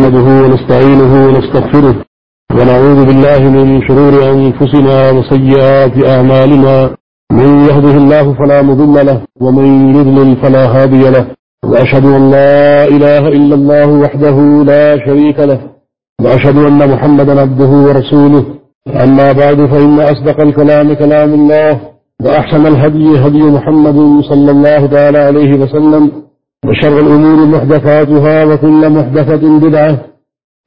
نحمده ونستعينه ونستغفره ونعوذ بالله من شرور أنفسنا وسيئات أعمالنا من يهده الله فلا مضل له ومن يضلل فلا هادي له وأشهد أن لا إله إلا الله وحده لا شريك له وأشهد أن محمدا عبده ورسوله أما بعد فإن أصدق الكلام كلام الله وأحسن الهدي هدي محمد صلى الله تعالى عليه وسلم وشر الأمور محدثاتها وكل محدثة بدعة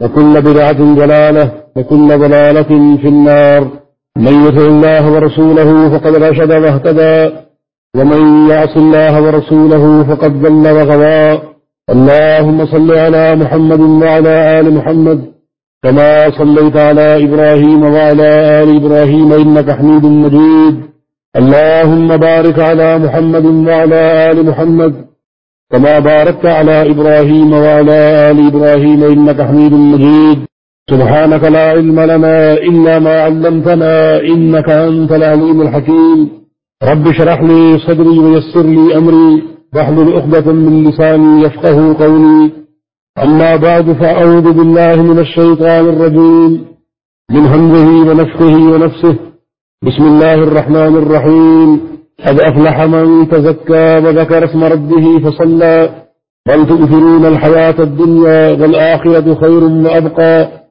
وكل بدعة ضلالة وكل ضلالة في النار. من يطع الله ورسوله فقد رشد واهتدى ومن يعص الله ورسوله فقد ضل وغوى. اللهم صل على محمد وعلى آل محمد كما صليت على إبراهيم وعلى آل إبراهيم إنك حميد مجيد. اللهم بارك على محمد وعلى آل محمد كما باركت على إبراهيم وعلى آل إبراهيم إنك حميد مجيد. سبحانك لا علم لنا إلا ما علمتنا إنك أنت العليم الحكيم. رب شرح لي صدري ويسر لي أمري. واحلل عقدة من لساني يفقه قولي. أما بعد فأعوذ بالله من الشيطان الرجيم. من همزه ونفخه ونفسه. بسم الله الرحمن الرحيم. قد أفلح من تزكى وذكر اسم ربه فصلى، بل تؤثرون الحياة الدنيا والآخرة خير وأبقى.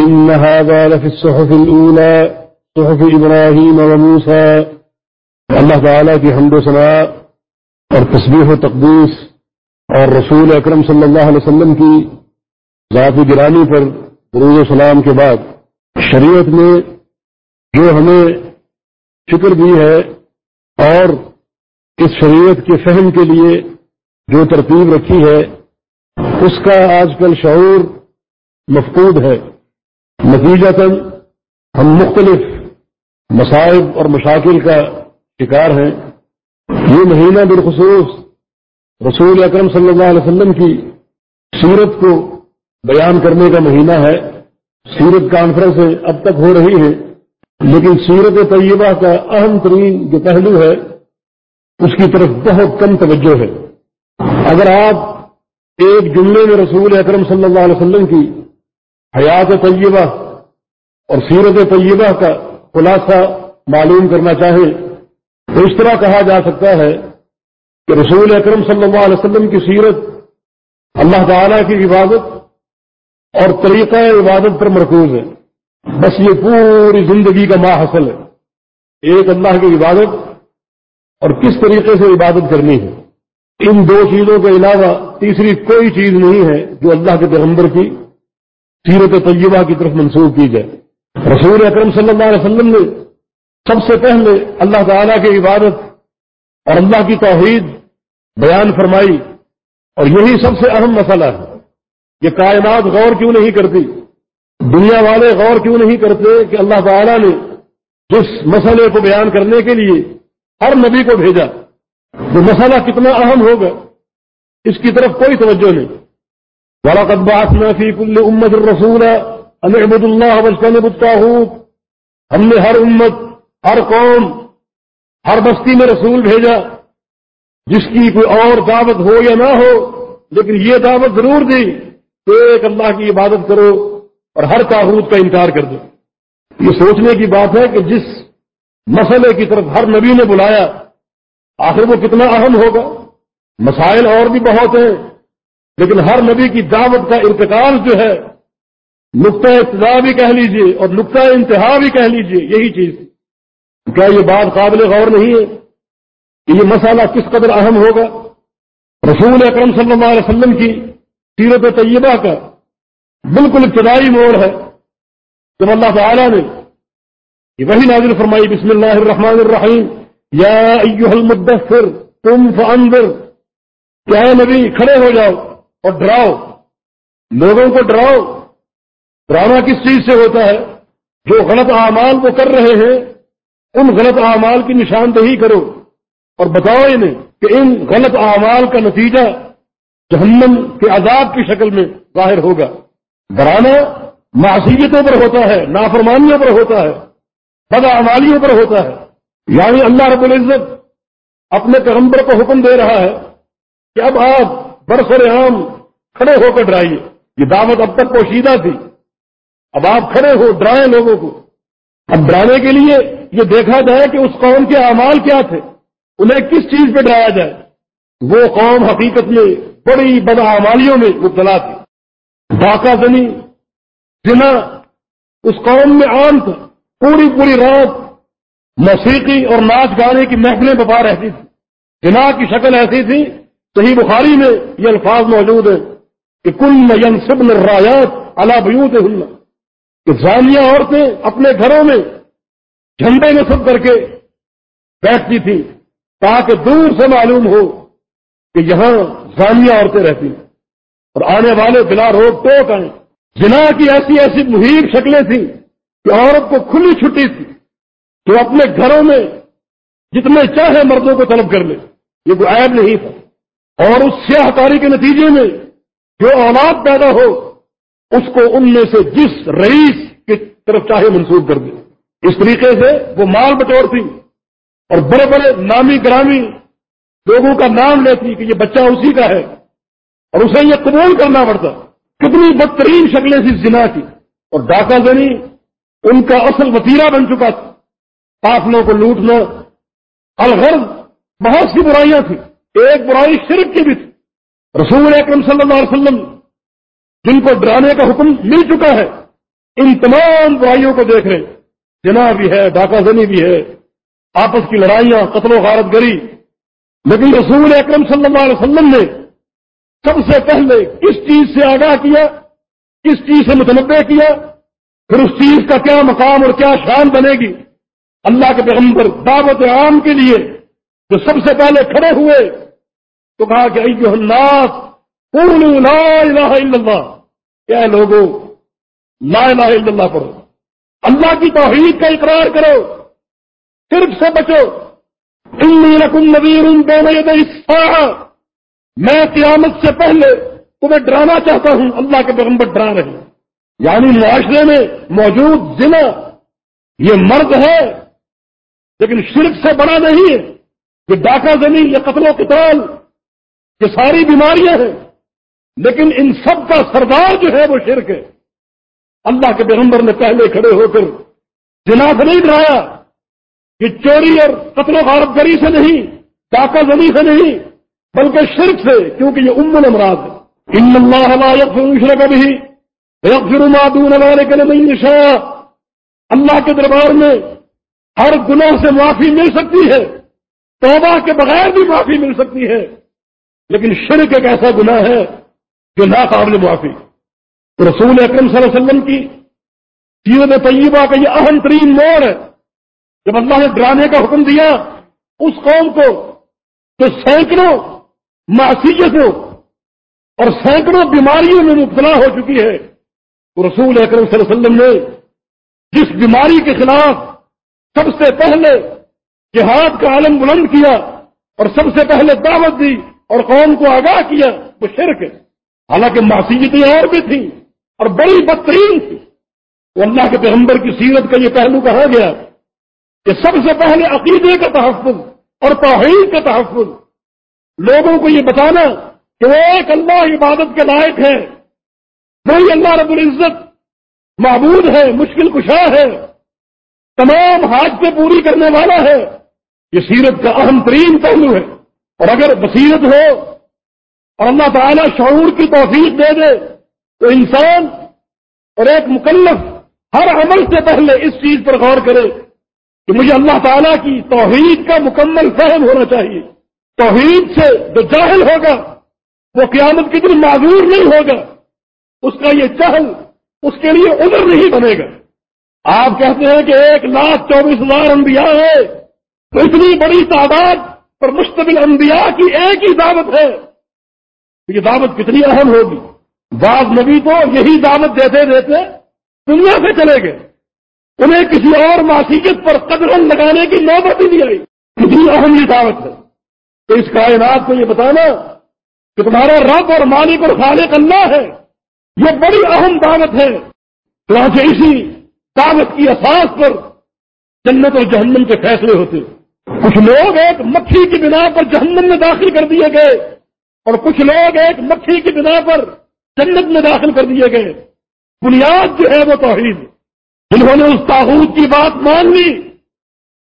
إن هذا لفي الصحف الأولى، صحف إبراهيم وموسى. اللہ تعالیٰ کی حمد و ثناء اور تصبیح و تقدیس اور رسول اکرم صلی اللہ علیہ وسلم کی ذات گرانی پر روز و سلام کے بعد، شریعت میں جو ہمیں فکر دی ہے اور اس شریعت کے فہم کے لیے جو ترتیب رکھی ہے، اس کا آج کل شعور مفقود ہے۔ نتیجتاً ہم مختلف مصائب اور مشاکل کا شکار ہیں۔ یہ مہینہ بالخصوص رسول اکرم صلی اللہ علیہ وسلم کی سیرت کو بیان کرنے کا مہینہ ہے۔ سیرت کانفرنسیں اب تک ہو رہی ہیں لیکن سیرت طیبہ کا اہم ترین جو پہلو ہے، اس کی طرف بہت کم توجہ ہے۔ اگر آپ ایک جملے میں رسول اکرم صلی اللہ علیہ وسلم کی حیات طیبہ اور سیرت طیبہ کا خلاصہ معلوم کرنا چاہیں تو اس طرح کہا جا سکتا ہے کہ رسول اکرم صلی اللہ علیہ وسلم کی سیرت اللہ تعالی کی عبادت اور طریقہ عبادت پر مرکوز ہے۔ بس یہ پوری زندگی کا ماں حاصل ہے۔ ایک اللہ کی عبادت اور کس طریقے سے عبادت کرنی ہے؟ ان دو چیزوں کے علاوہ تیسری کوئی چیز نہیں ہے جو اللہ کے پیغمبر کی سیرت طیبہ کی طرف منسوخ کی جائے۔ رسول اکرم صلی اللہ علیہ وسلم نے سب سے پہلے اللہ تعالیٰ کی عبادت اور اللہ کی توحید بیان فرمائی۔ اور یہی سب سے اہم مسئلہ ہے۔ یہ کائنات غور کیوں نہیں کرتی؟ دنیا والے غور کیوں نہیں کرتے کہ اللہ تعالیٰ نے جس مسئلے کو بیان کرنے کے لیے ہر نبی کو بھیجا؟ وہ مسئلہ کتنا اہم ہوگا؟ اس کی طرف کوئی توجہ نہیں۔ بڑا قدبہ فی کل امت الرسول الحمد اللہ الطاحود ہم نے ہر امت، ہر قوم، ہر بستی میں رسول بھیجا۔ جس کی کوئی اور دعوت ہو یا نہ ہو، لیکن یہ دعوت ضرور دی کہ ایک اللہ کی عبادت کرو۔ اور ہر تاحود کا انکار کر دو۔ یہ سوچنے کی بات ہے کہ جس مسئلے کی طرف ہر نبی نے بلایا، آخر وہ کتنا اہم ہوگا؟ مسائل اور بھی بہت ہیں، لیکن ہر نبی کی دعوت کا ارتقال جو ہے، نقطۂ ابتدا بھی کہہ لیجیے اور نقطۂ انتہا بھی کہہ لیجیے، یہی چیز۔ کیا یہ بات قابل غور نہیں ہے کہ یہ مسئلہ کس قدر اہم ہوگا؟ رسول اکرم صلی اللہ علیہ وسلم کی سیرت طیبہ کا بالکل ابتدائی موڑ ہے۔ جب اللہ تعالیٰ نے یہ وہی نازل فرمائی، بسم اللہ الرحمن الرحیم، یا ایوہ المدثر تم فانذر کیا نبی، کھڑے ہو جاؤ اور ڈراؤ۔ لوگوں کو ڈراؤ۔ ڈرانا کس چیز سے ہوتا ہے؟ جو غلط اعمال وہ کر رہے ہیں، ان غلط اعمال کی نشاندہی کرو۔ اور بتاؤ انہیں کہ ان غلط اعمال کا نتیجہ جہنم کے عذاب کی شکل میں ظاہر ہوگا۔ ڈرانا معصیتوں پر ہوتا ہے، نافرمانیوں پر ہوتا ہے بد اعمالیوں پر ہوتا ہے۔ یعنی اللہ رب العزت اپنے پیغمبر کو حکم دے رہا ہے کہ اب آپ برسر عام کھڑے ہو کر ڈرائیے۔ یہ دعوت اب تک پوشیدہ تھی۔ اب آپ کھڑے ہو، ڈرائیں لوگوں کو۔ اب ڈرانے کے لیے یہ دیکھا جائے کہ اس قوم کے اعمال کیا تھے، انہیں کس چیز پہ ڈرایا جائے۔ وہ قوم حقیقت میں بڑی بدعمالیوں میں مبتلا تھی۔ ڈاکہ زنی جنا اس قوم میں عام تھا پوری پوری رات موسیقی اور ناچ گانے کی محفلیں بپا رہتی تھی۔ جنا کی شکل ایسی تھی، صحیح بخاری میں یہ الفاظ موجود ہیں کہ کل ینسب رایات اللہ بیوت ہن کہ زانیہ عورتیں اپنے گھروں میں جھنڈے نصب کر کے بیٹھتی تھی تاکہ دور سے معلوم ہو کہ یہاں زانیہ عورتیں رہتی ہیں۔ اور آنے والے بلا روک ٹوک آئیں جنا کی ایسی ایسی محیب شکلیں تھیں کہ عورت کو کھلی چھٹی تھی جو اپنے گھروں میں جتنے چاہے مردوں کو طلب کر لے، یہ کوئی عیب نہیں تھا۔ اور اس سیاہ کاری کے نتیجے میں جو اولاد پیدا ہو، اس کو ان میں سے جس رئیس کی طرف چاہے منسوخ کر دے۔ اس طریقے سے وہ مال بٹورتی اور بڑے بڑے نامی گرامی لوگوں کا نام لیتی کہ یہ بچہ اسی کا ہے۔ اور اسے یہ قبول کرنا پڑتا۔ کتنی بدترین شکلیں تھی زنا کی۔ اور ڈاکہ زنی، ان کا اصل وطیرہ بن چکا تھا۔ قافلوں کو لوٹنا۔ الغرض بہت سی برائیاں تھیں۔ ایک برائی شرک کی بھی تھی۔ رسول اکرم صلی اللہ علیہ وسلم، جن کو ڈرانے کا حکم مل چکا ہے، ان تمام برائیوں کو دیکھ رہے۔ جنا بھی ہے، ڈاکہ زنی بھی ہے۔ آپس کی لڑائیاں، قتل و غارت گری۔ لیکن رسول اکرم صلی اللہ علیہ وسلم نے سب سے پہلے کس چیز سے آگاہ کیا کس چیز سے متنوع کیا، پھر اس چیز کا کیا مقام اور کیا شان بنے گی؟ اللہ کے پیغمبر دعوت عام کے لیے جو سب سے پہلے کھڑے ہوئے، تو کہا کہ ایو الناس، قولوا لا الہ الا اللہ۔ کیا لوگوں لا الہ الا اللہ پڑھو۔ اللہ کی توحید کا اقرار کرو۔ صرف سے بچو۔ انی لکم نذیر بین ید الساعہ میں قیامت سے پہلے تمہیں ڈرانا چاہتا ہوں، اللہ کے پیغمبر ڈرا رہے ہیں۔ یعنی معاشرے میں موجود ضلع یہ مرد ہے، لیکن شرک سے بڑا نہیں ہے یہ ڈاکہ زمین، یہ قتل و قتال، یہ ساری بیماریاں ہیں۔ لیکن ان سب کا سردار جو ہے وہ شرک ہے۔ اللہ کے پیغمبر نے پہلے کھڑے ہو کر جنا سے نہیں ڈرایا یہ چوری اور قتل و غارت گری سے نہیں، ڈاکہ زمین سے نہیں بلکہ شرک سے، کیونکہ یہ ام امراض ہے۔ ان اللہ کا بھی ما دون ذلك لمن يشاء۔ اللہ کے دربار میں ہر گناہ سے معافی مل سکتی ہے، توبہ کے بغیر بھی معافی مل سکتی ہے۔ لیکن شرک ایک ایسا گناہ ہے جو ناقابل معافی رسول اکرم صلی اللہ علیہ وسلم کی سیرت طیبہ کا یہ اہم ترین موڑ ہے۔ جب اللہ نے ڈرانے کا حکم دیا، اس قوم کو تو سینکڑوں معصیتوں اور سینکڑوں بیماریوں میں مبتلا ہو چکی ہے۔ تو رسول اکرم صلی اللہ علیہ وسلم نے جس بیماری کے خلاف سب سے پہلے جہاد کا عالم بلند کیا اور سب سے پہلے دعوت دی اور قوم کو آگاہ کیا، وہ شرک ہے۔ حالانکہ معصیتیں اور بھی تھیں اور بڑی بدترین تھی۔ وہ اللہ کے پیغمبر کی سیرت کا یہ پہلو کہا گیا کہ سب سے پہلے عقیدے کا تحفظ اور توحید کا تحفظ لوگوں کو یہ بتانا کہ وہ ایک اللہ عبادت کے لائق ہے وہی اللہ رب العزت معبود ہے، مشکل کشا ہے، تمام حاجتیں پوری کرنے والا ہے۔ یہ سیرت کا اہم ترین پہلو ہے۔ اور اگر بصیرت ہو اور اللہ تعالیٰ شعور کی توفیق دے دے، تو انسان اور ایک مکلف ہر عمل سے پہلے اس چیز پر غور کرے کہ مجھے اللہ تعالیٰ کی توحید کا مکمل فہم ہونا چاہیے۔ توحید سے جو جاہل ہوگا، وہ قیامت کی دن معذور نہیں ہوگا۔ اس کا یہ چہل اس کے لیے عمر نہیں بنے گا۔ آپ کہتے ہیں کہ ایک لاکھ چوبیس ہزار انبیاء ہے تو اتنی بڑی تعداد پر مشتمل انبیاء کی ایک ہی دعوت ہے۔ یہ دعوت کتنی اہم ہوگی؟ بعض نبی تو یہی دعوت دیتے دیتے دنیا سے چلے گئے۔ انہیں کسی اور معصیت پر قدرن لگانے کی نوبت ہی نہیں آئی۔ کتنی اہم یہ دعوت ہے۔ تو اس کائنات کو یہ بتانا کہ تمہارا رب اور مالک اور خالق اللہ ہے۔ یہ بڑی اہم دعوت ہے۔ چنانچہ اسی دعوت کی اساس پر جنت اور جہنم کے فیصلے ہوتے۔ کچھ لوگ ایک مکھی کی بنا پر جہنم میں داخل کر دیے گئے اور کچھ لوگ ایک مکھی کی بنا پر جنت میں داخل کر دیے گئے۔ بنیاد جو ہے وہ توحید۔ جنہوں نے اس تاحود کی بات مان لی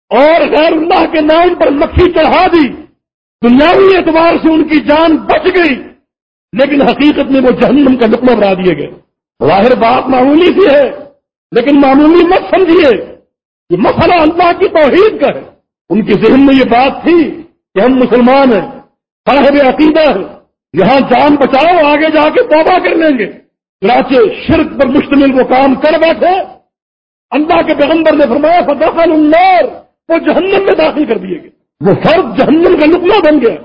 اور غیر اللہ کے نام پر مکھی چڑھا دی۔ دنیاوی اعتبار سے ان کی جان بچ گئی، لیکن حقیقت میں وہ جہنم کا لقمہ بنا دیے گئے۔ ظاہر بات معمولی سی ہے، لیکن معمولی مت سمجھیے یہ مسئلہ اللہ کی توحید کا ہے۔ ان کے ذہن میں یہ بات تھی کہ ہم مسلمان ہیں، صاحب عقیدہ ہے یہاں جان بچاؤ، آگے جا کے توبہ کر لیں گے۔ چنانچہ شرک پر مشتمل وہ کام کر بیٹھے۔ اللہ کے پیغمبر نے فرمایا فدخل النار، وہ جہنم میں داخل کر دیے گئے۔ وہ فرد جہنم کا نکلا بن گیا۔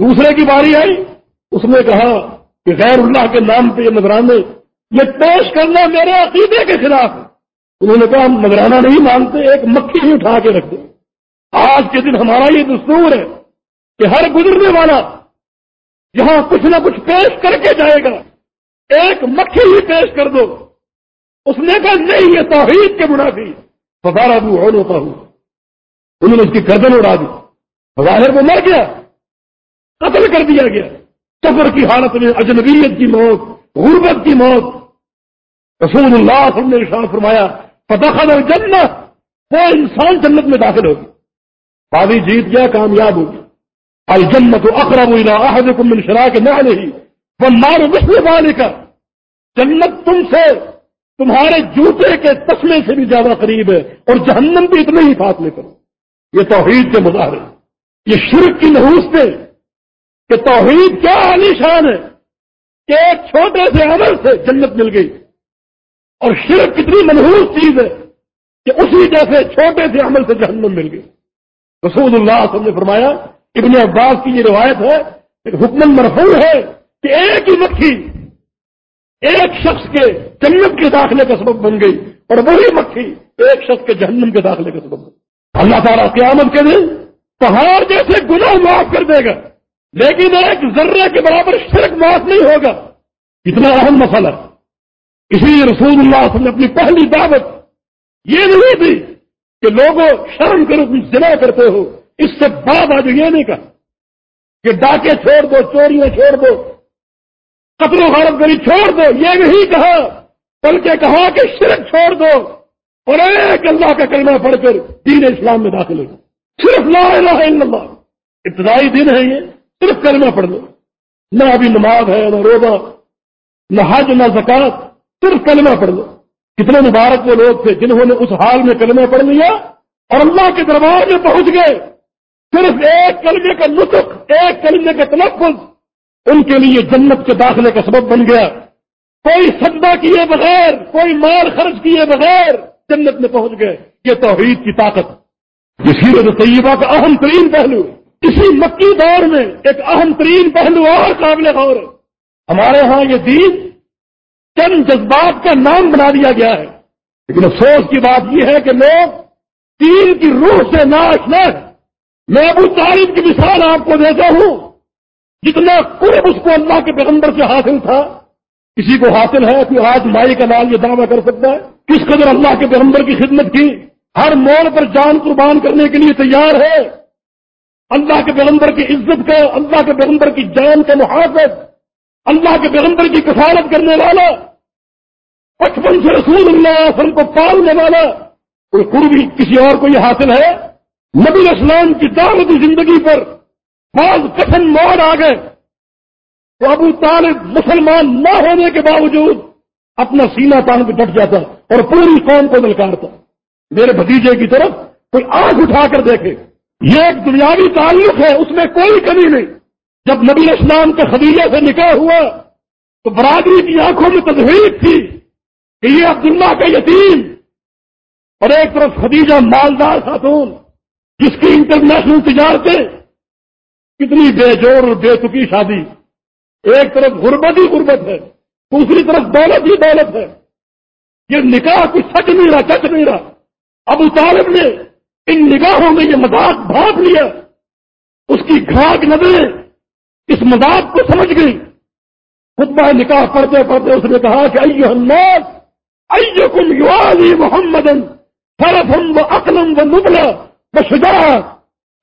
دوسرے کی باری آئی، اس نے کہا کہ غیر اللہ کے نام پہ یہ نظرانے یہ پیش کرنا میرے عقیدے کے خلاف ہے۔ انہوں نے کہا، ہم نظرانہ نہیں مانتے، ایک مکھی ہی اٹھا کے رکھ دیں۔ آج کے دن ہمارا یہ دستور ہے کہ ہر گزرنے والا یہاں کچھ نہ کچھ پیش کر کے جائے گا۔ ایک مکھی ہی پیش کر دو۔ اس نے کہا، نہیں، یہ توحید کے منافی۔ فضارا بھی ہوتا ہوں انہوں نے اس کی گردن اڑا دی۔ ظاہر وہ مر گیا، قتل کر دیا گیا۔ سفر کی حالت میں اجنبیت کی موت، غربت کی موت۔ رسول اللہ صلی اللہ علیہ وسلم نے فرمایا فتح جنت وہ انسان جنت میں داخل ہوگی۔ بابی جیت گیا، کامیاب ہوگی الجنت اقرب الى احدكم من شراك نعله والنار مثل ذلك جنت تم سے، تمہارے جوتے کے تسمے سے بھی زیادہ قریب ہے اور جہنم بھی اتنے ہی فاصلے کرو یہ توحید کے مظاہرے۔ یہ شرک کی نحوس سے کہ توحید کیا عالیشان ہے کہ ایک چھوٹے سے عمل سے جنت مل گئی اور شرک کتنی منحوس چیز ہے کہ اسی جیسے چھوٹے سے عمل سے جہنم مل گئی۔ رسول اللہ صلی اللہ علیہ وسلم نے فرمایا، ابن عباس کی یہ روایت ہے، ایک حکم مرفوع ہے کہ ایک ہی مکھی ایک شخص کے جنت کے داخلے کا سبب بن گئی اور وہی مکھی ایک شخص کے جہنم کے داخلے کا سبب بن گئی۔ اللہ تعالیٰ قیامت کے دن پہاڑ جیسے گناہ معاف کر دے گا۔ لیکن ایک ذرے کے برابر شرک معاف نہیں ہوگا۔ اتنا اہم مسئلہ۔ اسی لیے رسول اللہ صلی اللہ علیہ وسلم نے اپنی پہلی دعوت یہ نہیں تھی کہ لوگوں شرم کرو تم ضلع کرتے ہو۔ اس سے بعد آج یہ نہیں کہا کہ ڈاکے چھوڑ دو، چوریاں چھوڑ دو قتل و غارت گری چھوڑ دو۔ یہ نہیں کہا، بلکہ کہا کہ شرک چھوڑ دو اور ایک اللہ کا کلمہ پڑھ کر دین اسلام میں داخل ہو۔ صرف لا الہ الا اللہ۔ ابتدائی دن ہے یہ، صرف کلمہ پڑھ لو۔ نہ ابھی نماز ہے، نہ روزہ، نہ حج، نہ زکات صرف کلمہ پڑھ لو۔ کتنے مبارک وہ لوگ تھے جنہوں نے اس حال میں کلمہ پڑھ لیا اور اللہ کے دربار میں پہنچ گئے۔ صرف ایک کلمے کا نطق، ایک کلمے کا تلفظ ان کے لیے جنت کے داخلے کا سبب بن گیا۔ کوئی سدا کیے بغیر، کوئی مال خرچ کیے بغیر جنت میں پہنچ گئے۔ یہ توحید کی طاقت۔ یہ سیرت طیبہ کا اہم ترین پہلو اسی مکی دور میں ایک اہم ترین پہلو اور قابل غور ہے۔ ہمارے ہاں یہ دین چند جذبات کا نام بنا دیا گیا ہے۔ لیکن افسوس کی بات یہ ہے کہ لوگ دین کی روح سے ناش نہ میں ابو تعریف کی مثال آپ کو دیتا ہوں۔ جتنا قرب اس کو اللہ کے پیغمبر سے حاصل تھا، کسی کو حاصل ہے کہ آج مائی کا لال یہ دعویٰ کر سکتا ہے؟ کس قدر اللہ کے پیغمبر کی خدمت کی؟ ہر موڑ پر جان قربان کرنے کے لیے تیار ہے۔ اللہ کے پیغمبر کی عزت کا، اللہ کے پیغمبر کی جان کا محافظ، اللہ کے پیغمبر کی کفالت کرنے والا، بچپن سے رسول اللہ وسلم کو پالنے والا، کوئی قربی کسی اور کو یہ حاصل ہے؟ نبی اسلام کی دعوتی زندگی پر بعض کٹن موڑ آ گئے۔ تو ابو طالب مسلمان نہ ہونے کے باوجود اپنا سینہ تان پہ ڈٹ جاتا اور پوری قوم کو نلکارتا میرے بھتیجے کی طرف کوئی آنکھ اٹھا کر دیکھے۔ یہ ایک دنیاوی تعلق ہے، اس میں کوئی کمی نہیں۔ جب نبی اسلام کے خدیجے سے نکاح ہوا، تو برادری کی آنکھوں میں تجویز تھی کہ یہ عبداللہ کا یتیم اور ایک طرف خدیجہ مالدار خاتون، جس کی انٹرنیشنل تجارتیں کتنی بے جوڑ اور بے تکی شادی۔ ایک طرف غربت ہی غربت ہے، دوسری طرف دولت ہی دولت ہے۔ یہ نکاح کچھ سچ نہیں رہا، چچ نہیں رہا۔ ابو طالب نے ان نگاہوں میں یہ مذاق بھاگ لیا۔ اس کی گھاگ نظریں اس مذاق کو سمجھ گئی خطبہ نکاح پڑھتے پڑھتے اس نے کہا کہ ایو الناس، ایکم یوالی محمد فرفم و اقلم و نبلا و شجاع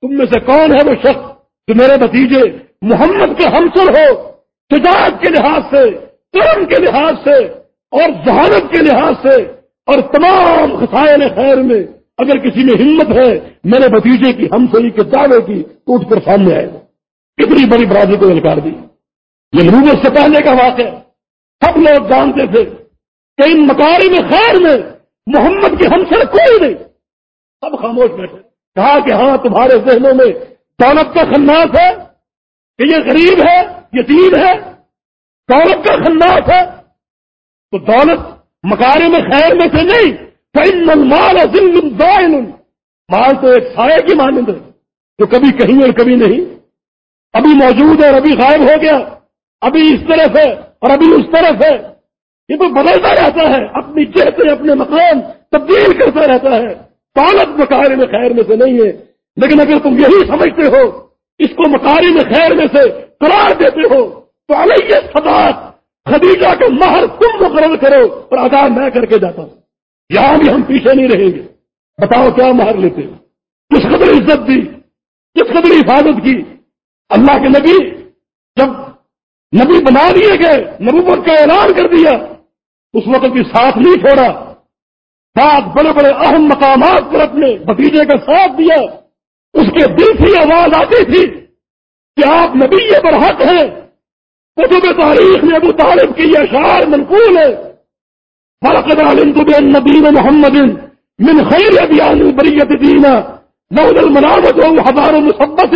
تم میں سے کون ہے وہ شخص جو میرے بتیجے محمد کے ہمسر ہو، شجاعت کے لحاظ سے قرم کے لحاظ سے اور ذہانت کے لحاظ سے اور تمام خسائل خیر میں اگر کسی میں ہمت ہے میرے بھتیجے کی ہم سوئی کے دعوے کی، تو اٹھ کر سامنے آئے گا۔ کتنی بڑی برادری کو انکار دی۔ یہ نبوت سے پہلے کا واقعہ سب لوگ جانتے تھے کہ ان مکاری میں خیر میں محمد کی ہم سے کوئی نہیں۔ سب خاموش بیٹھے۔ کہا کہ ہاں تمہارے ذہنوں میں دولت کا خناس ہے کہ یہ غریب ہے، یتیم ہے، دولت کا خناس ہے۔ تو دولت مکارے میں خیر میں سے نہیں مال ذل مال تو ایک سائے کی مانند ہے، جو کبھی کہیں اور کبھی نہیں۔ ابھی موجود ہے اور ابھی غائب ہو گیا۔ ابھی اس طرف ہے اور ابھی اس طرف ہے۔ یہ تو بدلتا رہتا ہے، اپنی چہتے اپنے مکان تبدیل کرتا رہتا ہے۔ دولت مکارے میں خیر میں سے نہیں ہے۔ لیکن اگر تم یہی سمجھتے ہو، اس کو مکاری میں خیر میں سے قرار دیتے ہو، تو علیہ صداق خدیجہ کے مہر تم مقرر کرو اور ادا میں کر کے جاتا ہوں۔ یہاں بھی ہم پیچھے نہیں رہیں گے۔ بتاؤ کیا مہر لیتے کس قدر عزت دی، کس قدر حفاظت کی؟ اللہ کے نبی جب نبی بنا دیے گئے، نبوت کا اعلان کر دیا، اس وقت بھی ساتھ نہیں چھوڑا۔ ساتھ بڑے بڑے اہم مقامات پر اپنے بتیجے کا ساتھ دیا۔ اس کے دل سے آواز آتی تھی کہ آپ نبی برحق ہیں۔ کتب تاریخ میں ابو طالب کی یہ اشعار منقول ہے فرقد علمت بأن دين محمد من خير أديان البرية دينا لولا المنامة وهو حضار مصبت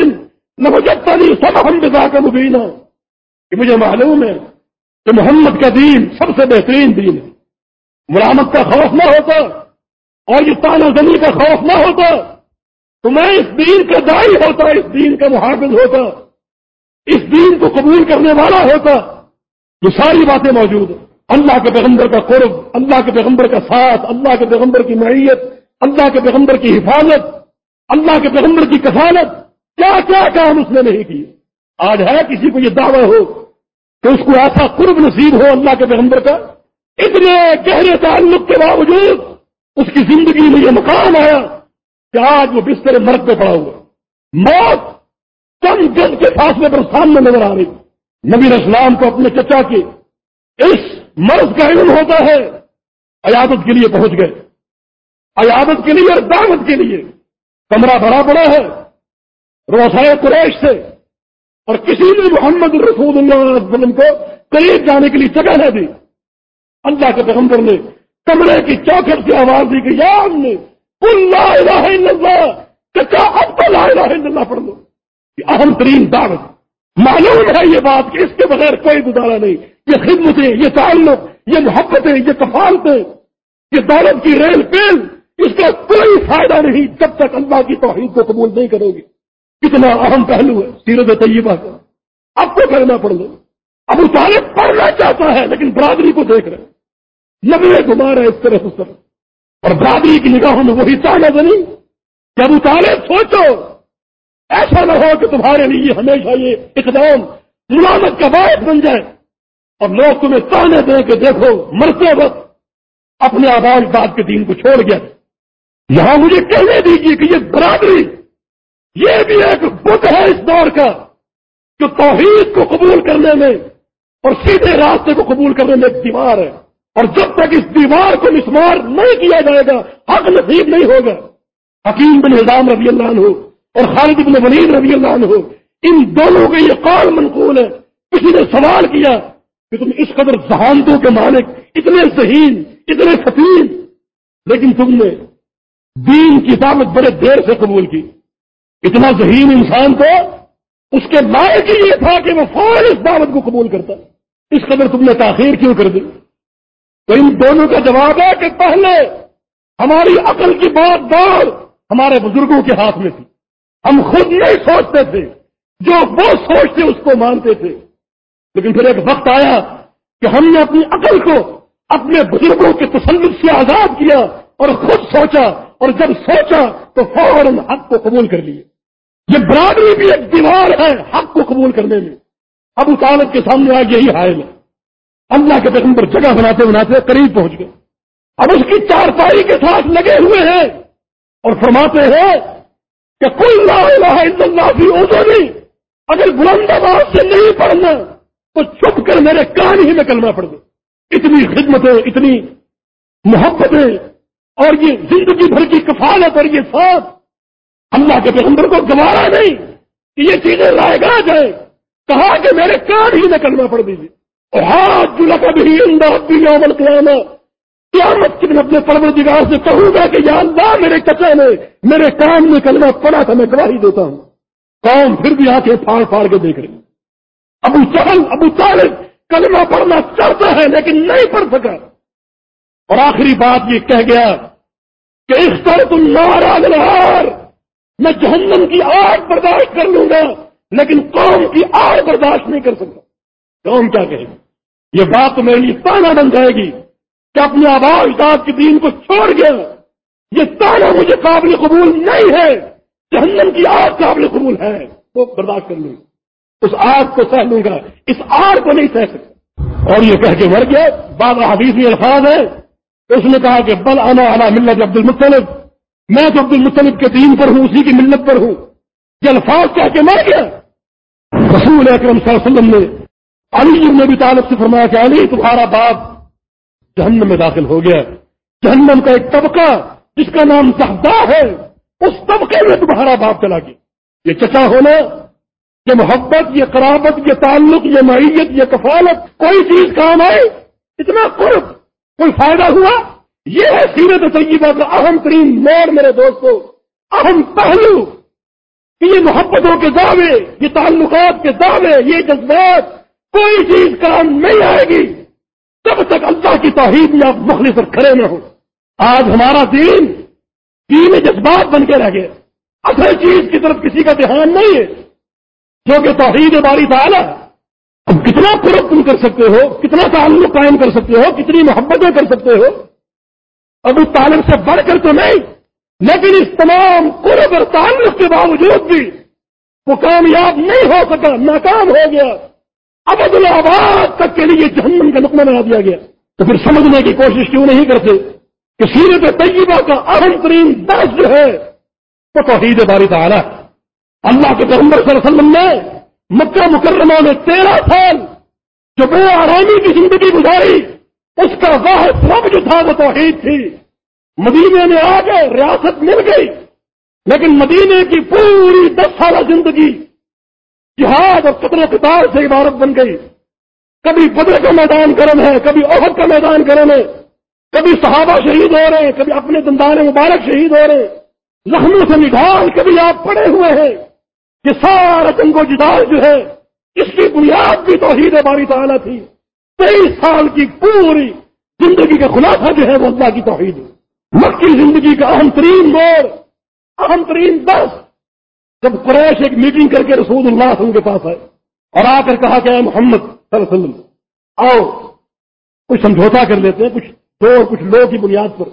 لوجدتني سمحا بذاك مبينا. کہ مجھے معلوم ہے کہ محمد کا دین سب سے بہترین دین ہے. ملامت کا خوف نہ ہوتا اور یہ تانا زنی کا خوف نہ ہوتا تو میں اس دین کا دائی ہوتا، اس دین کا محافظ ہوتا. اس دین کو قبول کرنے والا ہوتا یہ ساری باتیں موجود ہیں۔ اللہ کے پیغمبر کا قرب، اللہ کے پیغمبر کا ساتھ، اللہ کے پیغمبر کی معیت، اللہ کے پیغمبر کی حفاظت، اللہ کے پیغمبر کی کفالت۔ کیا کیا کام اس نے نہیں کیے آج ہے کسی کو یہ دعویٰ ہو کہ اس کو ایسا قرب نصیب ہو اللہ کے پیغمبر کا؟ اتنے گہرے تعلق کے باوجود اس کی زندگی میں یہ مقام آیا کہ آج وہ بستر مرد پہ پڑا ہوا موت چند گز کے فاصلے پر سامنے نظر آ رہی نبی اسلام کو اپنے چچا کے اس مرض کا علم ہوتا ہے، عیادت کے لیے پہنچ گئے۔ عیادت کے لیے اور دعوت کے لیے۔ کمرہ بڑا بڑا ہے روسائے قریش سے۔ اور کسی نے محمد رسول اللہ علیہ وسلم کو قریب جانے کے لیے جگہ نہ دی۔ اللہ کے پیغمبر نے کمرے کی چوکھٹ سے آواز دی کہ یا نے لا الہ الا اللہ کچا اب تو لا الہ الا اللہ پڑھ لو۔ اہم ترین دعوت معلوم ہے یہ بات کہ اس کے بغیر کوئی گزارا نہیں۔ یہ خدمتیں، یہ تعلق، یہ محبتیں، یہ کفالتیں، یہ دولت کی ریل پیل، اس کا کوئی فائدہ نہیں جب تک اللہ کی توحید کو قبول نہیں کرو گی کتنا اہم پہلو ہے سیرت طیبہ کا۔ اب کو کرنا پڑ لو ابو طالب پڑھنا چاہتا ہے لیکن برادری کو دیکھ رہے نبی گما رہے اس طرح سے۔ اور برادری کی نگاہوں میں وہی تانا بنی کہ ابو طالب سوچو ایسا نہ ہو کہ تمہارے لیے ہمیشہ یہ اقدام ملامت کا باعث بن جائے۔ اور لوگ تمہیں تانے دیں کہ دیکھو، مرتے وقت اپنے آواز بات کے دین کو چھوڑ گیا یہاں مجھے کہنے دیجیے کہ یہ برادری، یہ بھی ایک بت ہے اس دور کا جو توحید کو قبول کرنے میں اور سیدھے راستے کو قبول کرنے میں ایک دیوار ہے۔ اور جب تک اس دیوار کو مسمار نہیں کیا جائے گا، حق نصیب نہیں ہوگا۔ حکیم بن نظام رضی اللہ عنہ اور خالد بن ولید رضی اللہ عنہ، ان دونوں کے یہ قول منقول ہے کسی نے سوال کیا کہ تم اس قدر ذہانتوں کے مالک، اتنے ذہین، اتنے فتیم لیکن تم نے دین کی دعوت بڑے دیر سے قبول کی۔ اتنا ذہین انسان تو اس کے لائق ہی یہ تھا کہ وہ فوراً اس دعوت کو قبول کرتا۔ اس قدر تم نے تاخیر کیوں کر دی؟ تو ان دونوں کا جواب ہے کہ پہلے ہماری عقل کی بات دور ہمارے بزرگوں کے ہاتھ میں تھی۔ ہم خود نہیں سوچتے تھے۔ جو وہ سوچتے اس کو مانتے تھے۔ لیکن پھر ایک وقت آیا کہ ہم نے اپنی عقل کو اپنے بزرگوں کے تسلط سے آزاد کیا اور خود سوچا، اور جب سوچا تو فوراً حق کو قبول کر لیے۔ یہ برادری بھی ایک دیوار ہے حق کو قبول کرنے میں۔ اب طالب کے سامنے آج یہی حائل ہے۔ اللہ کے پیغمبر جگہ بناتے بناتے قریب پہنچ گئے۔ اب اس کی چار پائی کے ساتھ لگے ہوئے ہیں اور فرماتے ہیں کہ کوئی لا الہ الا اللہ بھی اردو نہیں۔ اگر بلند آواز سے نہیں پڑھنا، تو چھپ کر میرے کان ہی میں کلمہ پڑ دو۔ اتنی خدمتیں، اتنی محبتیں، اور یہ زندگی بھر کی کفالت اور یہ ساتھ۔ اللہ کے پیغمبر کو گوارا نہیں کہ یہ چیزیں لائے گا جائیں کہا کہ میرے کان ہی میں کلمہ پڑ دیجیے۔ اور ہاتھ جلا کبھی اندر یوم القیامہ۔ قیامت کی دن اپنے پرور دگار سے کہوں گا کہ یا اللہ، میرے کچا نے میرے کام میں کلمہ پڑا تھا، میں گواہی دیتا ہوں۔ کام پھر بھی آ کے پھاڑ پھاڑ کے دیکھ رہے ابو چہل ابو طالب کلمہ پڑھنا چاہتا ہے لیکن نہیں پڑھ سکا۔ اور آخری بات یہ کہہ گیا کہ اس طرح تم نارا نہار میں جہنم کی آگ برداشت کر لوں گا، لیکن قوم کی آگ برداشت نہیں کر سکتا۔ قوم کیا کہے گی؟ یہ بات تو میرے لیے تانا بن جائے گی۔ کہ اپنے آباد اجاد کے دین کو چھوڑ گیا یہ تانا مجھے قابل قبول نہیں ہے۔ جہنم کی آگ قابل قبول ہے۔ وہ برداشت کر لوں اس آگ کو سہ لوں گا۔ اس آگ کو نہیں سہ سکتا۔ اور یہ کہہ کے مر گیا۔ بابا حدیث میں الفاظ ہے اس نے کہا کہ بل انا علی ملت عبد المطلب۔ میں تو عبد المطلب کے دین پر ہوں، اسی کی ملت پر ہوں۔ یہ الفاظ کہہ کے مر گیا۔ رسول اکرم صلی اللہ علیہ وسلم نے علی نے بھی طالب سے فرمایا کہ علی، تمہارا باپ جہنم میں داخل ہو گیا۔ جہنم کا ایک طبقہ جس کا نام تحدا ہے، اس طبقے میں تمہارا باپ چلا گیا۔ یہ چچا ہونا، یہ محبت، یہ قرابت، یہ تعلق، یہ معیت، یہ کفالت، کوئی چیز کام آئے اتنا قرب۔ کوئی فائدہ ہوا؟ یہ ہے سیرت طیبہ کا اہم ترین موڑ میرے دوستوں اہم پہلو۔ کہ یہ محبتوں کے دعوے، یہ تعلقات کے دعوے، یہ جذبات، کوئی چیز کام نہیں آئے گی؟ تب تک اللہ کی توحید میں آپ مخلص پر کھڑے نہ ہو آج ہمارا دین دین جذبات بن کے رہ گئے اصل چیز کی طرف کسی کا دھیان نہیں ہے۔ جو کہ توحید باری تعالیٰ، اب کتنا قرب تم کر سکتے ہو، کتنا تعلق قائم کر سکتے ہو، کتنی محبتیں کر سکتے ہو۔ ابو طالب سے بڑھ کر تو نہیں، لیکن اس تمام قرب اور تعلق کے باوجود بھی وہ کامیاب نہیں ہو سکا، ناکام ہو گیا۔ ابد الآباد تک کے لیے جہنم کا نقمہ بنا دیا گیا۔ تو پھر سمجھنے کی کوشش کیوں نہیں کرتے کہ سیرت طیبہ کا اہم ترین درس جو ہے وہ توحید باری تعالیٰ اللہ کے پیغمبر صلی اللہ علیہ وسلم نے مکہ مکرمہ میں تیرہ سال جو بے آرامی کی زندگی گزاری، اس کا واحد سب جو تھا وہ توحید تھی۔ مدینے میں آ گئے ریاست مل گئی، لیکن مدینے کی پوری دس سالہ زندگی جہاد اور قطر قطار سے عبارت بن گئی۔ کبھی بدر کا میدان گرم ہے، کبھی عہد کا میدان گرم ہے۔ کبھی صحابہ شہید ہو رہے ہیں، کبھی اپنے دندان مبارک شہید ہو رہے ہیں۔ لکھنؤ سے نگال کبھی آپ پڑے ہوئے ہیں۔ کہ سارا جنگ و جدال جو ہے، اس کی بنیاد بھی توحید باری تعالیٰ تھی۔ تیئیس سال کی پوری زندگی کا خلاصہ جو ہے، وہ اللہ کی توحید مکی زندگی کا اہم ترین دور، اہم ترین دس جب قریش ایک میٹنگ کر کے رسول اللہ صلی اللہ علیہ وسلم کے پاس آئے اور آ کر کہا کہ اے محمد صلی اللہ علیہ وسلم، آؤ، کچھ سمجھوتا کر لیتے ہیں، کچھ دو اور کچھ لو کی بنیاد پر۔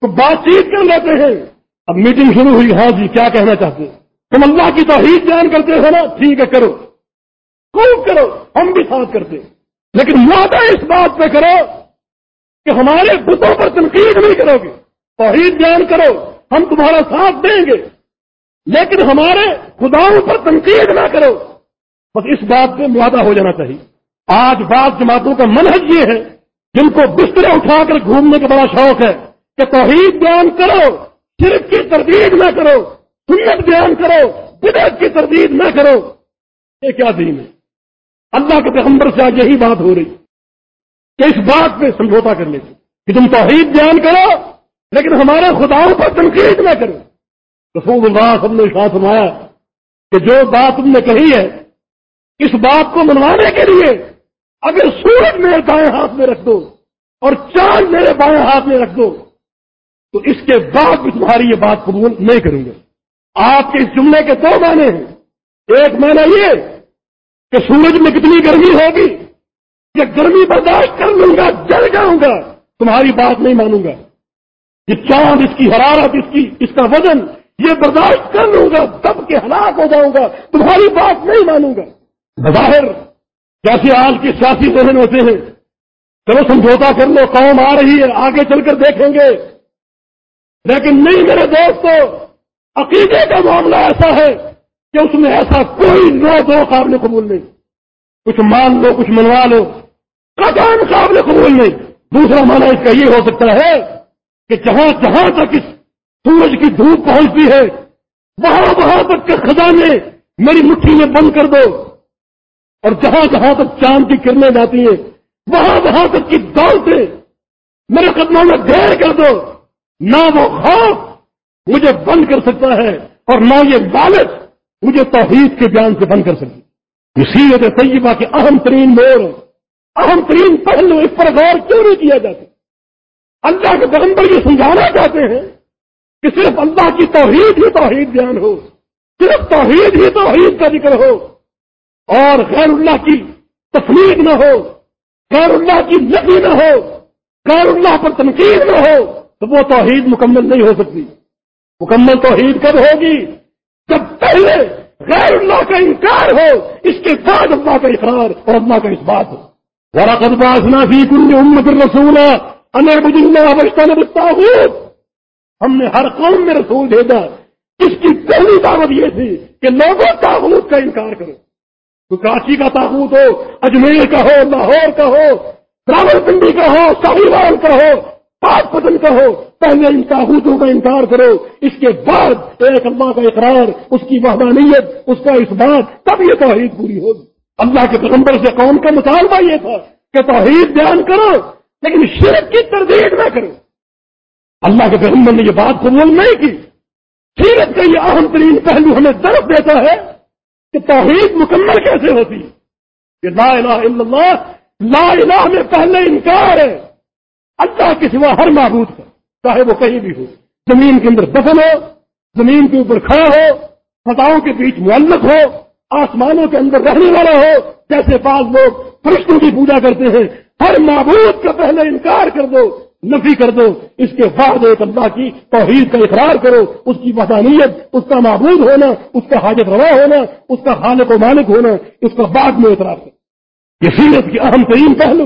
تو بات چیت کر لیتے ہیں۔ اب میٹنگ شروع ہوئی ہاں جی کیا کہنا چاہتے ہیں؟ تم اللہ کی توحید بیان کرتے ہو نا؟ ٹھیک ہے، کرو۔ خوب کرو، ہم بھی ساتھ کرتے لیکن وعدہ اس بات پہ کرو کہ ہمارے بتوں پر تنقید نہیں کرو گے۔ توحید بیان کرو، ہم تمہارا ساتھ دیں گے۔ لیکن ہمارے خداؤں پر تنقید نہ کرو۔ بس اس بات پہ معاہدہ ہو جانا چاہیے۔ آج بعض جماعتوں کا منحج یہ ہے، جن کو بسترے اٹھا کر گھومنے کا بڑا شوق ہے، کہ توحید بیان کرو صرف کی تردید نہ کرو، سنت بیان کرو، بدعت کی تردید نہ کرو۔ یہ کیا دین ہے؟ اللہ کے پیغمبر سے آج یہی بات ہو رہی۔ کہ اس بات پہ سمجھوتا کر لیتے کہ تم توحید بیان کرو، لیکن ہمارے خداؤں پر تنقید نہ کرو۔ رسول اللہ سب نے شاہ فرمایا کہ جو بات تم نے کہی ہے، اس بات کو منوانے کے لیے اگر سورج میرے دائیں ہاتھ میں رکھ دو اور چاند میرے بائیں ہاتھ میں رکھ دو، تو اس کے بعد بھی تمہاری یہ بات قبول نہیں کروں گا۔ آپ کے اس جملے کے دو معنی ہیں۔ ایک معنی یہ کہ سورج میں کتنی گرمی ہوگی کہ گرمی برداشت کر لوں گا، جل جاؤں گا، تمہاری بات نہیں مانوں گا۔ یہ چاند، اس کی حرارت، اس کی، اس کا وزن یہ برداشت کر لوں گا تب کے ہلاک ہو جاؤں گا، تمہاری بات نہیں مانوں گا۔ بظاہر جیسے آج کے سیاسی ذہن ہوتے ہیں، چلو سمجھوتا کر لو، قوم آ رہی ہے، آگے چل کر دیکھیں گے۔ لیکن نہیں میرے دوستو، عقیدے کا معاملہ ایسا ہے کہ اس میں ایسا کوئی نو دو قابل قبول نہیں۔ کچھ مان لو، کچھ منوا لو قطان قابل قبول نہیں۔ دوسرا معنی اس کا یہ ہو سکتا ہے کہ جہاں جہاں تک اس سورج کی دھوپ پہنچتی ہے۔ وہاں وہاں تک کے خزانے میری مٹھی میں بند کر دو۔ اور جہاں جہاں تک چاند کی کرنیں جاتی ہیں، وہاں وہاں تک کی دولتیں میرے قدموں میں گیر کر دو۔ نہ وہ خوف مجھے بند کر سکتا ہے اور نہ یہ لالچ مجھے توحید کے بیان سے بند کر سکتی۔ اسی طیبہ کے اہم ترین موڑ اہم ترین پہلو اس پر غور کیوں نہیں کیا جاتا؟ اللہ کے پیغمبر یہ سمجھانا چاہتے ہیں کہ صرف اللہ کی توحید ہی توحید بیان ہو، صرف توحید ہی توحید کا ذکر ہو۔ اور غیر اللہ کی تفریح نہ ہو، غیر اللہ کی نفی نہ ہو، غیر اللہ پر تنقید نہ ہو، تو وہ توحید مکمل نہیں ہو سکتی۔ مکمل توحید کب ہوگی؟ جب پہلے غیر اللہ کا انکار ہو، اس کے بعد اللہ کا اقرار اور اللہ کا اس بات ہو۔ ذرا قدباس نافی کل امت رسول انبد اللہ بشتا نے ہم نے ہر قوم میں رسول بھیجا۔ اس کی پہلی دعوت یہ تھی کہ لوگوں تاغوت کا انکار کرو۔ تو کاشی کا تاغوت ہو، اجمیر کا ہو، لاہور کا ہو، راول پنڈی کا ہو ساحیوال کا ہو، پاک پتن کا ہو، پہلے ان تاغوتوں کا انکار کرو۔ اس کے بعد ایک اللہ کا اقرار، اس کی وحدانیت، اس کا اس بات، تب یہ توحید پوری ہوگی۔ اللہ کے پیغمبر سے قوم کا مطالبہ یہ تھا کہ توحید بیان کرو، لیکن شرک کی تردید نہ کرو۔ اللہ کے پیغمبر نے یہ بات قبول نہیں کی۔ سیرت کا یہ اہم ترین پہلو ہمیں درد دیتا ہے کہ توحید مکمل کیسے ہوتی کہ لا الہ الا اللہ، لا الہ میں پہلے انکار ہے۔ اللہ کے سوا ہر معبود کا چاہے وہ کہیں بھی ہو۔ زمین کے اندر دفن ہو، زمین کے اوپر کھڑا ہو فضاؤں کے بیچ معلق ہو، آسمانوں کے اندر رہنے والا ہو، جیسے بعض لوگ فرشتوں کی پوجا کرتے ہیں۔ ہر معبود کا پہلے انکار کر دو۔ نفی کر دو، اس کے بعد ایک اللہ کی توحید کا اقرار کرو، اس کی وطانیت اس کا معبود ہونا، اس کا حاجت روا ہونا، اس کا خالق و مالک ہونا، اس کا بعد میں اعتراف کرو۔ یہ سیرت کی اہم ترین پہلو۔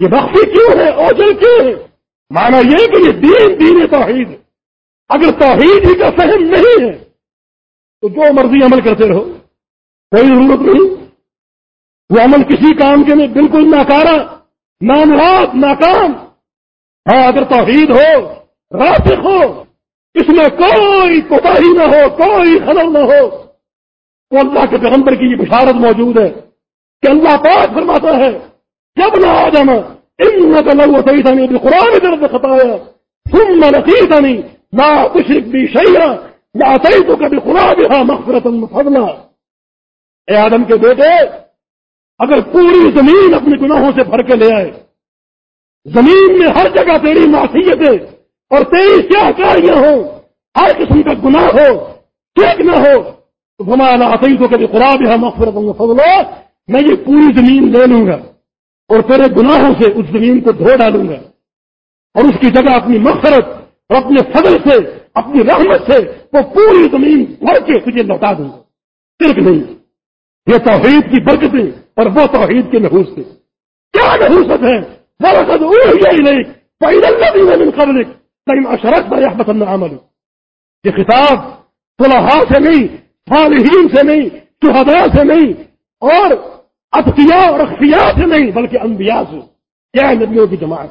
یہ بخشی کیوں ہے اوجل کیوں ہے مانا یہ کہ یہ دین دین توحید ہے۔ اگر توحید ہی کا فہم نہیں ہے، تو جو مرضی عمل کرتے رہو۔ کوئی ضرورت نہیں۔ وہ عمل کسی کام کے میں بالکل ناکارا نامراد، ناکام۔ ہاں اگر توحید ہو، راسخ ہو، اس میں کوئی کوتاہی نہ ہو، کوئی خلل نہ ہو، تو اللہ کے پیغمبر کی یہ بشارت موجود ہے کہ اللہ پاک فرماتا ہے جب نہ آدم ان لو سيدني بقرآن درد خطايا ثم لقيتني لا تشرك بي شيئا لأتيتك بقرابها مغفرة فضلا۔ اے آدم کے بیٹے، اگر پوری زمین اپنے گناہوں سے بھر کے لے آئے زمین میں ہر جگہ تیری معصیتیں اور تیری کیا کاریاں ہوں۔ ہر قسم کا گناہ ہو ٹھیک نہ ہو۔ تو ہمارا آتی تو کبھی خراب ہے مغفرت فضلو میں یہ پوری زمین لے لوں گا اور تیرے گناہوں سے اس زمین کو دھو ڈالوں گا۔ اور اس کی جگہ اپنی مغفرت، اور اپنے فضل سے، اپنی رحمت سے وہ پوری زمین بھر کے تجھے لوٹا دوں گا۔ صرف نہیں۔ یہ توحید کی برکتیں اور وہ توحید کے نحوس تھے کیا نحوست ہے ورقد اوحي اليك فإذا الذين من قبلك لئن أشركت يحبطن عملك یہ خطاب صلحاء سے نہیں صالحین سے نہیں شہداء سے نہیں اور اطفیاء اور اخفیاء سے نہیں بلکہ انبیاء سے کیا نبیوں کی جماعت،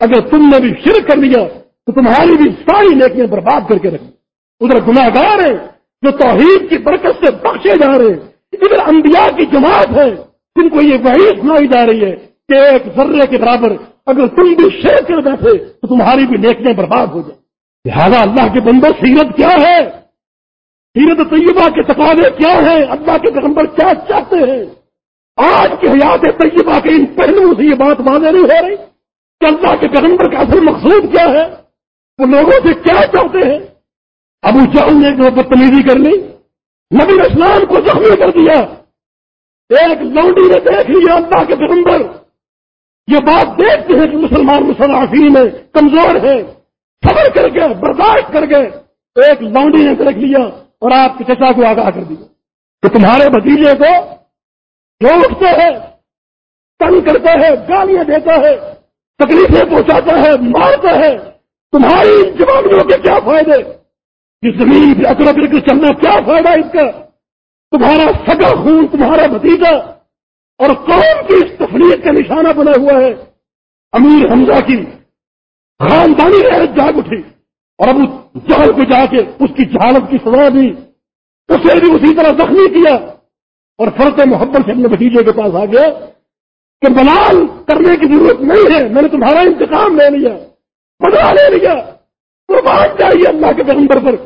اگر تم نے بھی شرک کر لیا تو تمہاری بھی ساری نیکیاں برباد کر کے رکھی ادھر گناہ گار ہیں، جو توحید کی برکت سے بخشے جا رہے ہیں، ادھر انبیاء کی جماعت ہے جن کو یہ وحی سنائی جا رہی ہے کہ ایک ذرے کے برابر اگر تم بھی شیر کر بیٹھے تو تمہاری بھی نیکیاں برباد ہو جائیں۔ لہٰذا اللہ کے بندر سیرت کیا ہے؟ سیرت طیبہ کے تقاضے کیا ہیں؟ اللہ کے پیغمبر کیا چاہتے ہیں؟ آج کی حیات طیبہ کے ان پہلوؤں سے یہ بات واضح نہیں ہو رہی کہ اللہ کے پیغمبر کا اصل مقصود کیا ہے؟ وہ لوگوں سے کیا چاہتے ہیں؟ ابو چاہوں نے جو بدتمیزی کر لی۔ نبی اسلام کو زخمی کر دیا۔ ایک لوڈی نے دیکھ لیا اللہ کے پیغمبر یہ بات دیکھتے ہیں کہ مسلمان مسلم میں کمزور ہے خبر کر گئے، برداشت کر گئے ایک لانڈی نے دیکھ لیا اور آپ کے چچا کو آگاہ کر دیا۔ کہ تمہارے بھتیجے کو جو اٹھتے ہیں، تنگ کرتا ہے گالیاں دیتا ہے تکلیفیں پہنچاتا ہے مارتا ہے تمہاری جوابیوں کے کیا فائدے؟ اس زمین پہ اکڑ کر کے چلنا کیا فائدہ اس کا؟ تمہارا سگا خون، تمہارا بھتیجا اور قوم کی اس تفریح کا نشانہ بنا ہوا ہے۔ امیر حمزہ کی خاندانی رحت جاگ اٹھی اور اب اس جہل کو جا کے اس کی جہالت کی سزا دی۔ اسے بھی اسی طرح زخمی کیا اور فرق محبت سے اپنے بھتیجے کے پاس آ گیا کہ بلال کرنے کی ضرورت نہیں ہے، میں نے تمہارا انتقام لے لیا بدلا لے لیا تو بات چاہیے اللہ کے پیغمبر پر۔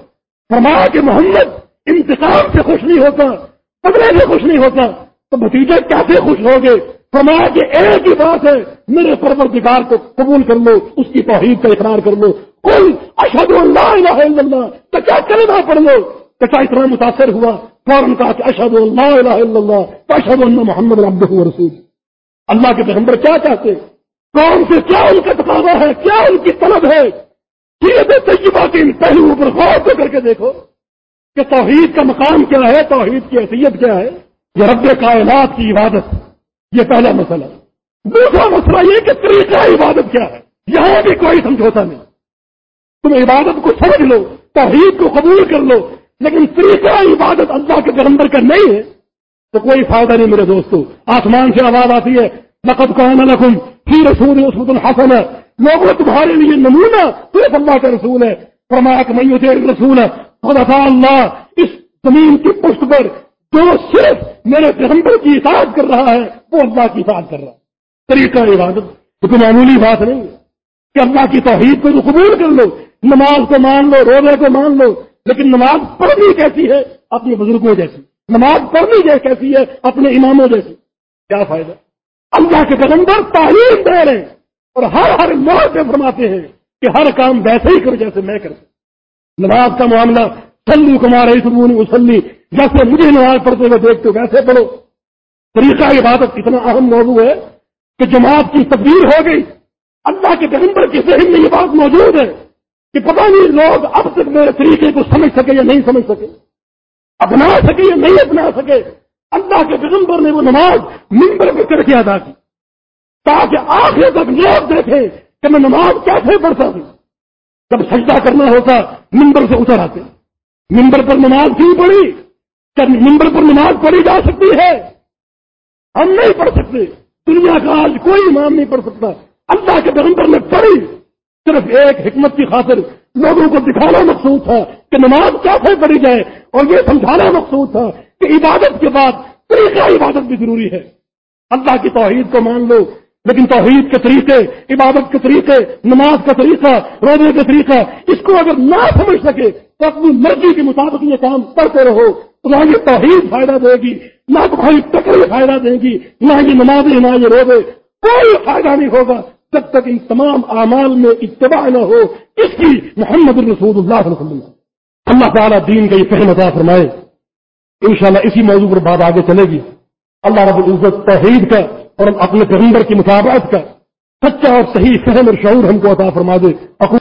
فرمایا کہ محمد انتقام سے خوش نہیں ہوتا، بدلے سے خوش نہیں ہوتا۔ تو بھتیجے کیسے خوش ہو گئے فرمایا کہ ایک ہی بات ہے، میرے پروردگار کو قبول کر لو، اس کی توحید کا اقرار کر لو۔ کوئی اشد اللہ الہ الا اللہ۔ تو کیا کرنا پڑ لو؟ کچا اتنا متاثر ہوا؟ فوراً کہا کہ اشد اللہ الہ الا اللہ تو اشد اللہ محمد رب رسول۔ اللہ کے پیغمبر کیا چاہتے؟ کون سے؟ کیا ان کا تقاضا ہے؟ کیا ان کی طلب ہے؟ سیرت کے ان پہلوؤں پر غور کر کے دیکھو کہ توحید کا مقام کیا ہے؟ توحید کی حیثیت کیا ہے؟ یہ رب کائنات کی عبادت، یہ پہلا مسئلہ دوسرا مسئلہ یہ کہ طریقہ عبادت کیا ہے۔ یہاں بھی کوئی سمجھوتا نہیں۔ تم عبادت کو سمجھ لو، توحید کو قبول کر لو، لیکن طریقہ عبادت اللہ کے پیغمبر کا نہیں ہے۔ تو کوئی فائدہ نہیں میرے دوستو۔ آسمان سے آواز آتی ہے نقد کا لکھم پھر رسول عصمت الحسن ہے لوگوں تمہارے لیے نمونہ صرف اللہ کا رسول ہے۔ فرمایا کہ میں رسول ہے خدا اللہ۔ اس زمین کی پشت پر جو صرف میرے پیغمبر کی اطاعت کر رہا ہے، وہ اللہ کی اطاعت کر رہا ہے۔ طریقہ عبادت تو معمولی بات نہیں ہے کہ اللہ کی توحید کو جو قبول کر لو، نماز کو مان لو، روزے کو مان لو، لیکن نماز پڑھنی کیسی ہے؟ اپنے بزرگوں جیسی۔ نماز پڑھنی کیسی ہے؟ اپنے اماموں جیسی۔ کیا فائدہ؟ اللہ کے پیغمبر تعلیم دے رہے ہیں اور ہر ہر موڑ پہ فرماتے ہیں کہ ہر کام ویسے ہی کرو جیسے میں کرتا نماز کا معاملہ سلو کمار سبونی وسلی جیسے مجھے نماز پڑھتے ہوئے دیکھتے ہو، ویسے پڑھو۔ طریقہ عبادت کتنا اہم موضوع ہے کہ جماعت کی تبدیل ہو گئی۔ اللہ کے پیغمبر کے ذہن میں یہ بات موجود ہے کہ پتہ نہیں لوگ اب تک میرے طریقے کو سمجھ سکے یا نہیں سمجھ سکے۔ اپنا سکے یا نہیں اپنا سکے، اللہ کے پیغمبر نے وہ نماز ممبر پہ کر کے ادا کی تاکہ آخر تک لوگ دیکھے کہ میں نماز کیسے پڑھتا ہوں جب سجدہ کرنا ہوتا ممبر سے اتر آتے۔ ممبر پر نماز کیوں پڑھی ممبر پر نماز پڑھی جا سکتی ہے، ہم نہیں پڑھ سکتے۔ دنیا کا آج کوئی امام نہیں پڑھ سکتا۔ اللہ کے پیغمبر نے پڑھی۔ صرف ایک حکمت کی خاطر لوگوں کو دکھانا مقصود تھا کہ نماز کیسے پڑھی جائے، اور یہ سمجھانا مقصود تھا کہ عبادت کے بعد طریقہ عبادت بھی ضروری ہے۔ اللہ کی توحید کو مان لو، لیکن توحید کے طریقے، عبادت کے طریقے، نماز کا طریقہ، روزے کا طریقہ، اس کو اگر نہ سمجھ سکے تو اپنی مرضی کے مطابق یہ کام کرتے رہو۔ تو یہ توحید فائدہ دے گی، نہ تمہاری ٹکر فائدہ دے گی، نہ یہ نمازیں نہ یہ روزے، کوئی فائدہ نہیں ہوگا جب تک ان تمام اعمال میں اتباع نہ ہو۔ اس کی محمد الرسول اللہ علیہ وسلم۔ اللہ تعالیٰ دین کا یہ فہم عطا فرمائے۔ انشاءاللہ اسی موضوع پر بات آگے چلے گی۔ اللہ رب العزت توحید کا اور اپنے پیغمبر کی مطابعت کا سچا اور صحیح فہم اور شعور ہم کو عطا فرما دے۔